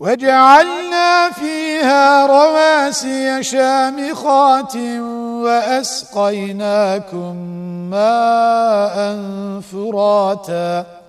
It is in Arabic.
وجعلنا فيها رواسي شامخات وأسقيناكم ماء فراتا